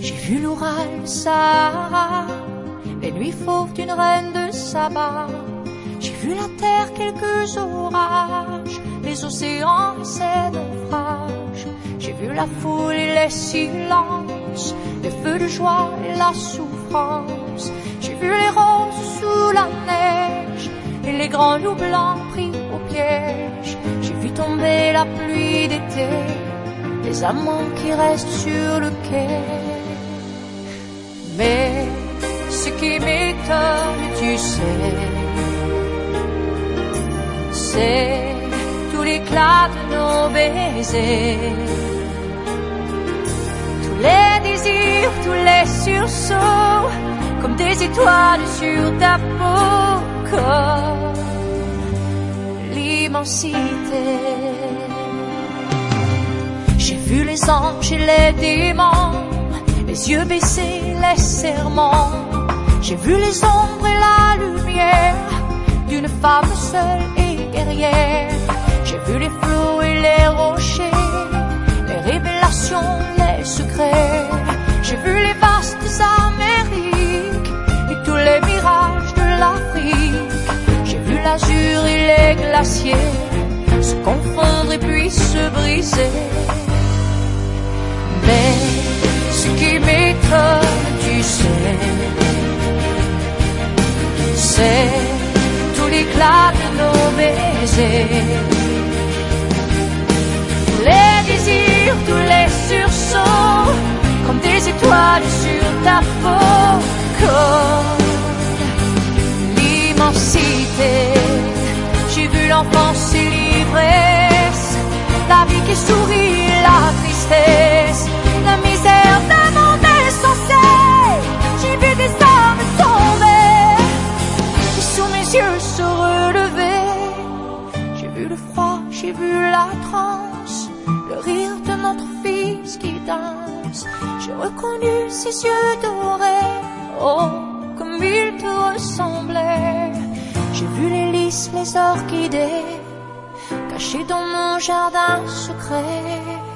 J'ai vu l'Oural, Sahara, les nuits fauves d'une reine de Saba. J'ai vu la terre, quelques orages, les océans et ses naufrages. J'ai vu la foule et les silences, les feux de joie et la souffrance. J'ai vu les roses sous la neige et les grands loups blancs pris au piège. J'ai vu tomber la pluie d'été, les amants qui restent sur le quai. Mais ce qui m'étonne, tu sais, c'est tout l'éclat de nos baisers. Tous les désirs, tous les sursauts, comme des étoiles sur ta peau, comme l'immensité. J'ai vu les anges et les démons, les yeux baissés, les serments. J'ai vu les ombres et la lumière d'une femme seule et guerrière. J'ai vu les flots et les rochers, les révélations, les secrets. J'ai vu les vastes Amériques et tous les mirages de l'Afrique. J'ai vu l'azur et les glaciers se confondre et puis se briser. Tu sais, c'est tout la le rire de notre fils qui danse. J'ai reconnu ses yeux dorés, oh, comme il te ressemblait. J'ai vu les lys, les orchidées, cachés dans mon jardin secret.